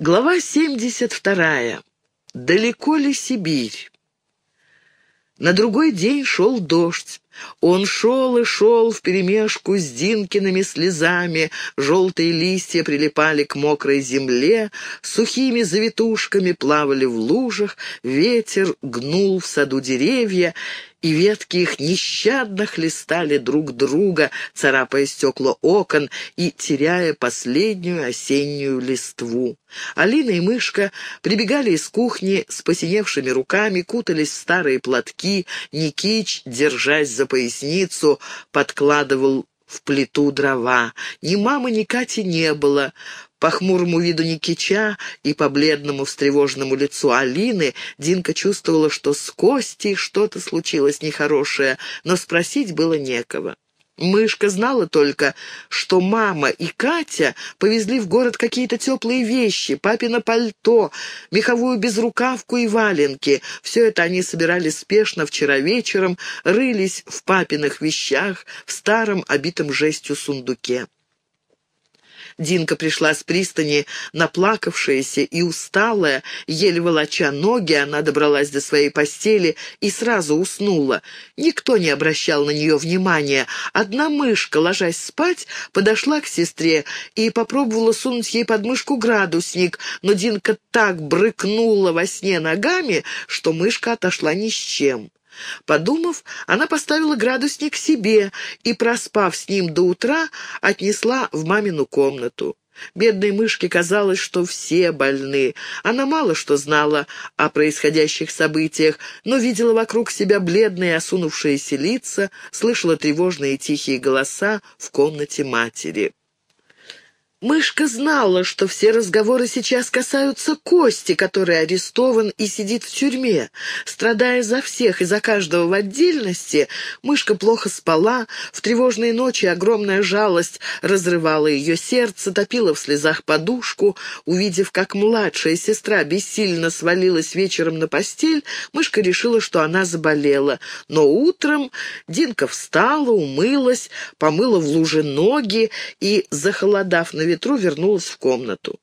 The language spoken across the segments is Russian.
Глава 72. Далеко ли Сибирь? На другой день шел дождь. Он шел и шел вперемешку с Динкиными слезами, желтые листья прилипали к мокрой земле, сухими завитушками плавали в лужах, ветер гнул в саду деревья, и ветки их нещадно хлестали друг друга, царапая стекла окон и теряя последнюю осеннюю листву. Алина и Мышка прибегали из кухни с посиневшими руками, кутались в старые платки, Никич, держась за поясницу, подкладывал в плиту дрова. Ни мамы, ни Кати не было. По хмурому виду Никича и по бледному встревоженному лицу Алины Динка чувствовала, что с Костей что-то случилось нехорошее, но спросить было некого. Мышка знала только, что мама и Катя повезли в город какие-то теплые вещи, папино пальто, меховую безрукавку и валенки. Все это они собирали спешно вчера вечером, рылись в папиных вещах в старом обитом жестью сундуке. Динка пришла с пристани, наплакавшаяся и усталая, еле волоча ноги, она добралась до своей постели и сразу уснула. Никто не обращал на нее внимания. Одна мышка, ложась спать, подошла к сестре и попробовала сунуть ей под мышку градусник, но Динка так брыкнула во сне ногами, что мышка отошла ни с чем. Подумав, она поставила градусник себе и, проспав с ним до утра, отнесла в мамину комнату. Бедной мышке казалось, что все больны. Она мало что знала о происходящих событиях, но видела вокруг себя бледные осунувшиеся лица, слышала тревожные тихие голоса в комнате матери. Мышка знала, что все разговоры сейчас касаются Кости, который арестован и сидит в тюрьме. Страдая за всех и за каждого в отдельности, мышка плохо спала, в тревожные ночи огромная жалость разрывала ее сердце, топила в слезах подушку. Увидев, как младшая сестра бессильно свалилась вечером на постель, мышка решила, что она заболела. Но утром Динка встала, умылась, помыла в луже ноги и, захолодав на ветру вернулась в комнату.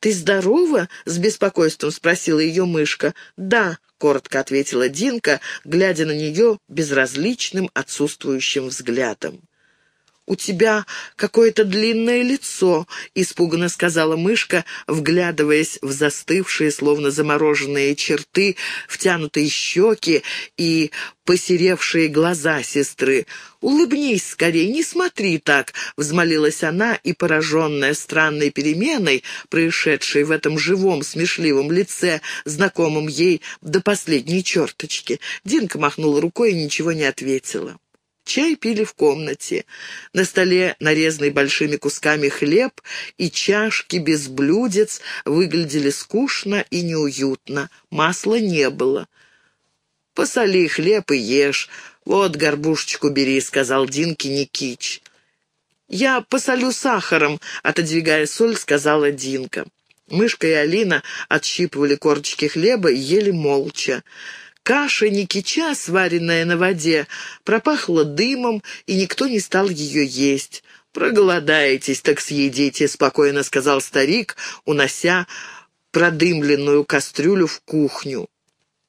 «Ты здорова?» — с беспокойством спросила ее мышка. «Да», — коротко ответила Динка, глядя на нее безразличным отсутствующим взглядом. «У тебя какое-то длинное лицо», — испуганно сказала мышка, вглядываясь в застывшие, словно замороженные черты, втянутые щеки и посеревшие глаза сестры. «Улыбнись скорее, не смотри так», — взмолилась она, и, пораженная странной переменой, происшедшей в этом живом, смешливом лице, знакомом ей до последней черточки, Динка махнула рукой и ничего не ответила. Чай пили в комнате. На столе нарезанный большими кусками хлеб и чашки без блюдец выглядели скучно и неуютно. Масла не было. «Посоли хлеб и ешь. Вот горбушечку бери», — сказал Динки Никич. «Я посолю сахаром», — отодвигая соль, сказала Динка. Мышка и Алина отщипывали корочки хлеба и ели молча. Каша Никича, сваренная на воде, пропахла дымом, и никто не стал ее есть. «Проголодаетесь, так съедите», — спокойно сказал старик, унося продымленную кастрюлю в кухню.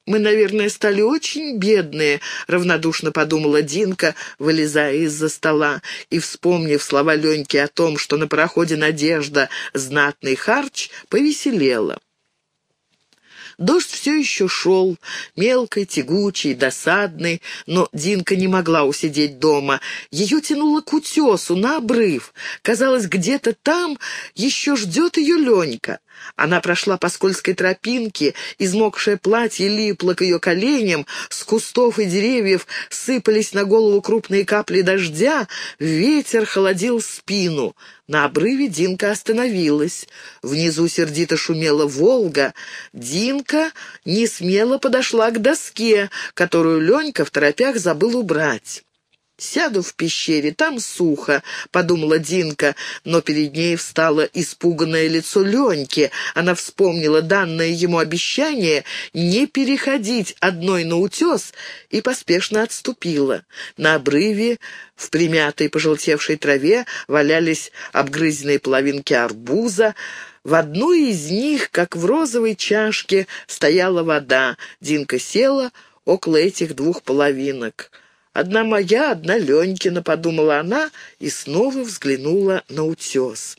«Мы, наверное, стали очень бедные», — равнодушно подумала Динка, вылезая из-за стола, и, вспомнив слова Леньки о том, что на пароходе «Надежда» знатный харч, повеселела. Дождь все еще шел, мелкий, тягучий, досадный, но Динка не могла усидеть дома. Ее тянуло к утесу, на обрыв. Казалось, где-то там еще ждет ее Ленька. Она прошла по скользкой тропинке, измокшее платье липло к ее коленям, с кустов и деревьев сыпались на голову крупные капли дождя, ветер холодил спину. На обрыве Динка остановилась. Внизу сердито шумела Волга. Динка не смело подошла к доске, которую Ленька в торопях забыл убрать. «Сяду в пещере, там сухо», — подумала Динка, но перед ней встало испуганное лицо Леньки. Она вспомнила данное ему обещание не переходить одной на утес и поспешно отступила. На обрыве в примятой пожелтевшей траве валялись обгрызенные половинки арбуза, В одной из них, как в розовой чашке, стояла вода. Динка села около этих двух половинок. «Одна моя, одна Ленькина», — подумала она и снова взглянула на утес.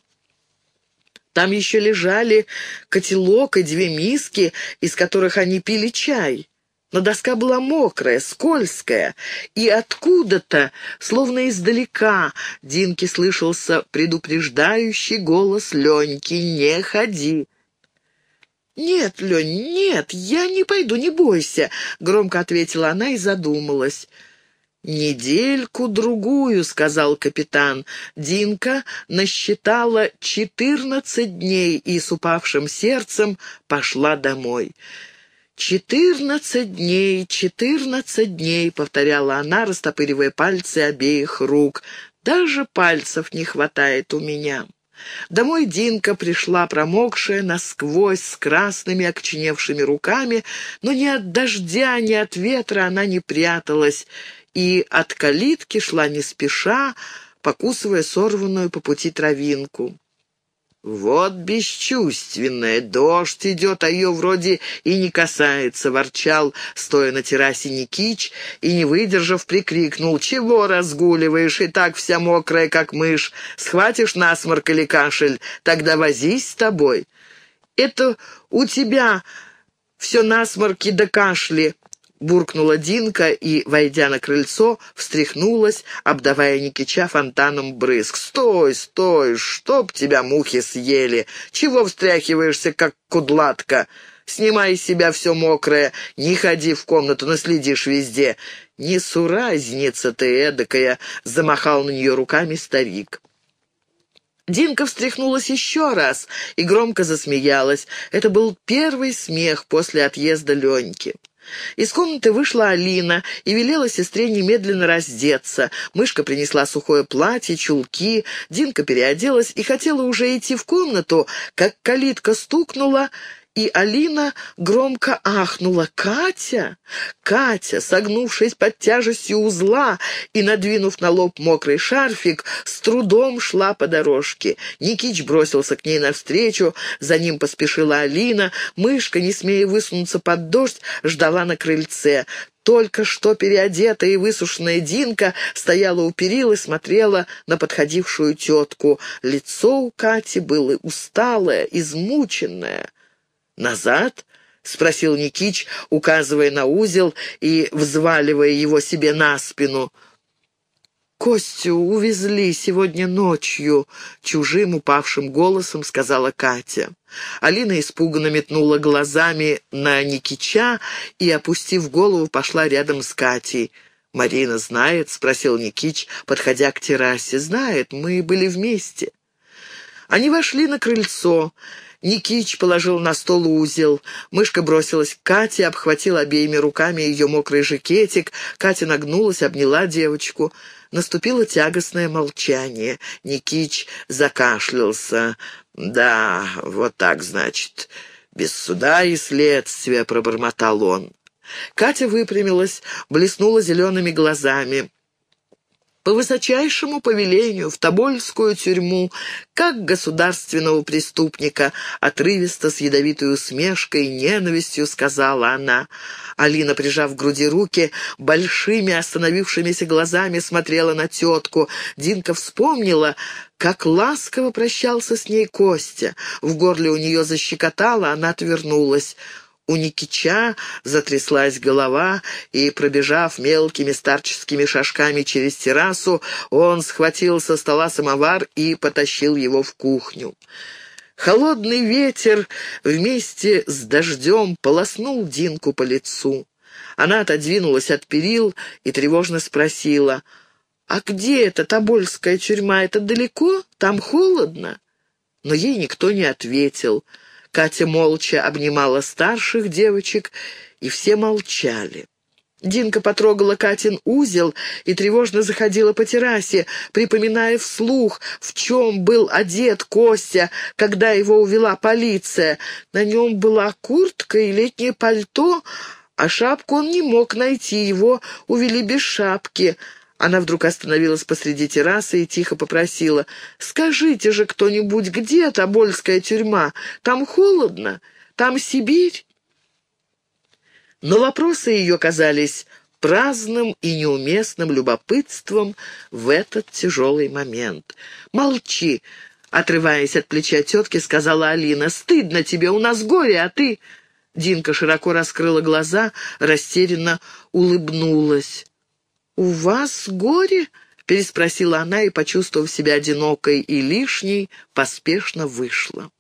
Там еще лежали котелок и две миски, из которых они пили чай. Но доска была мокрая, скользкая, и откуда-то, словно издалека, Динке слышался предупреждающий голос Леньки «Не ходи». «Нет, Лень, нет, я не пойду, не бойся», — громко ответила она и задумалась. «Недельку-другую», — сказал капитан. Динка насчитала четырнадцать дней и с упавшим сердцем пошла домой. «Четырнадцать дней, четырнадцать дней», — повторяла она, растопыривая пальцы обеих рук. «Даже пальцев не хватает у меня». Домой Динка пришла промокшая насквозь, с красными окоченевшими руками, но ни от дождя, ни от ветра она не пряталась и от калитки шла не спеша, покусывая сорванную по пути травинку. «Вот бесчувственная, дождь идет, а ее вроде и не касается», — ворчал, стоя на террасе Никич, и, не выдержав, прикрикнул. «Чего разгуливаешь, и так вся мокрая, как мышь? Схватишь насморк или кашель, тогда возись с тобой». «Это у тебя все насморки да кашли», буркнула Динка и, войдя на крыльцо, встряхнулась, обдавая Никича фонтаном брызг. «Стой, стой! Чтоб тебя мухи съели! Чего встряхиваешься, как кудлатка? Снимай из себя все мокрое, не ходи в комнату, наследишь везде. Не суразница ты эдакая!» — замахал на нее руками старик. Динка встряхнулась еще раз и громко засмеялась. Это был первый смех после отъезда Леньки. Из комнаты вышла Алина и велела сестре немедленно раздеться. Мышка принесла сухое платье, чулки, Динка переоделась и хотела уже идти в комнату, как калитка стукнула, и Алина громко ахнула. «Катя!» Катя, согнувшись под тяжестью узла и надвинув на лоб мокрый шарфик, с трудом шла по дорожке. Никич бросился к ней навстречу, за ним поспешила Алина. Мышка, не смея высунуться под дождь, ждала на крыльце. Только что переодетая и высушенная Динка стояла у перил и смотрела на подходившую тетку. Лицо у Кати было усталое, измученное. «Назад?» — спросил Никич, указывая на узел и взваливая его себе на спину. «Костю увезли сегодня ночью», — чужим упавшим голосом сказала Катя. Алина испуганно метнула глазами на Никича и, опустив голову, пошла рядом с Катей. «Марина знает?» — спросил Никич, подходя к террасе. «Знает, мы были вместе». Они вошли на крыльцо. Никич положил на стол узел. Мышка бросилась к Кате, обхватила обеими руками ее мокрый жакетик. Катя нагнулась, обняла девочку. Наступило тягостное молчание. Никич закашлялся. «Да, вот так, значит, без суда и следствия», — пробормотал он. Катя выпрямилась, блеснула зелеными глазами по высочайшему повелению в Тобольскую тюрьму, как государственного преступника, отрывисто с ядовитой усмешкой и ненавистью сказала она. Алина, прижав к груди руки, большими остановившимися глазами смотрела на тетку. Динка вспомнила, как ласково прощался с ней Костя. В горле у нее защекотало, она отвернулась. У Никича затряслась голова, и, пробежав мелкими старческими шажками через террасу, он схватил со стола самовар и потащил его в кухню. Холодный ветер вместе с дождем полоснул Динку по лицу. Она отодвинулась от перил и тревожно спросила, «А где эта Тобольская тюрьма? Это далеко? Там холодно?» Но ей никто не ответил. Катя молча обнимала старших девочек, и все молчали. Динка потрогала Катин узел и тревожно заходила по террасе, припоминая вслух, в чем был одет Костя, когда его увела полиция. На нем была куртка и летнее пальто, а шапку он не мог найти, его увели без шапки. Она вдруг остановилась посреди террасы и тихо попросила, «Скажите же кто-нибудь, где Тобольская тюрьма? Там холодно, там Сибирь?» Но вопросы ее казались праздным и неуместным любопытством в этот тяжелый момент. «Молчи!» — отрываясь от плеча тетки, сказала Алина. «Стыдно тебе, у нас горе, а ты...» Динка широко раскрыла глаза, растерянно улыбнулась. «У вас горе?» — переспросила она и, почувствовав себя одинокой и лишней, поспешно вышла.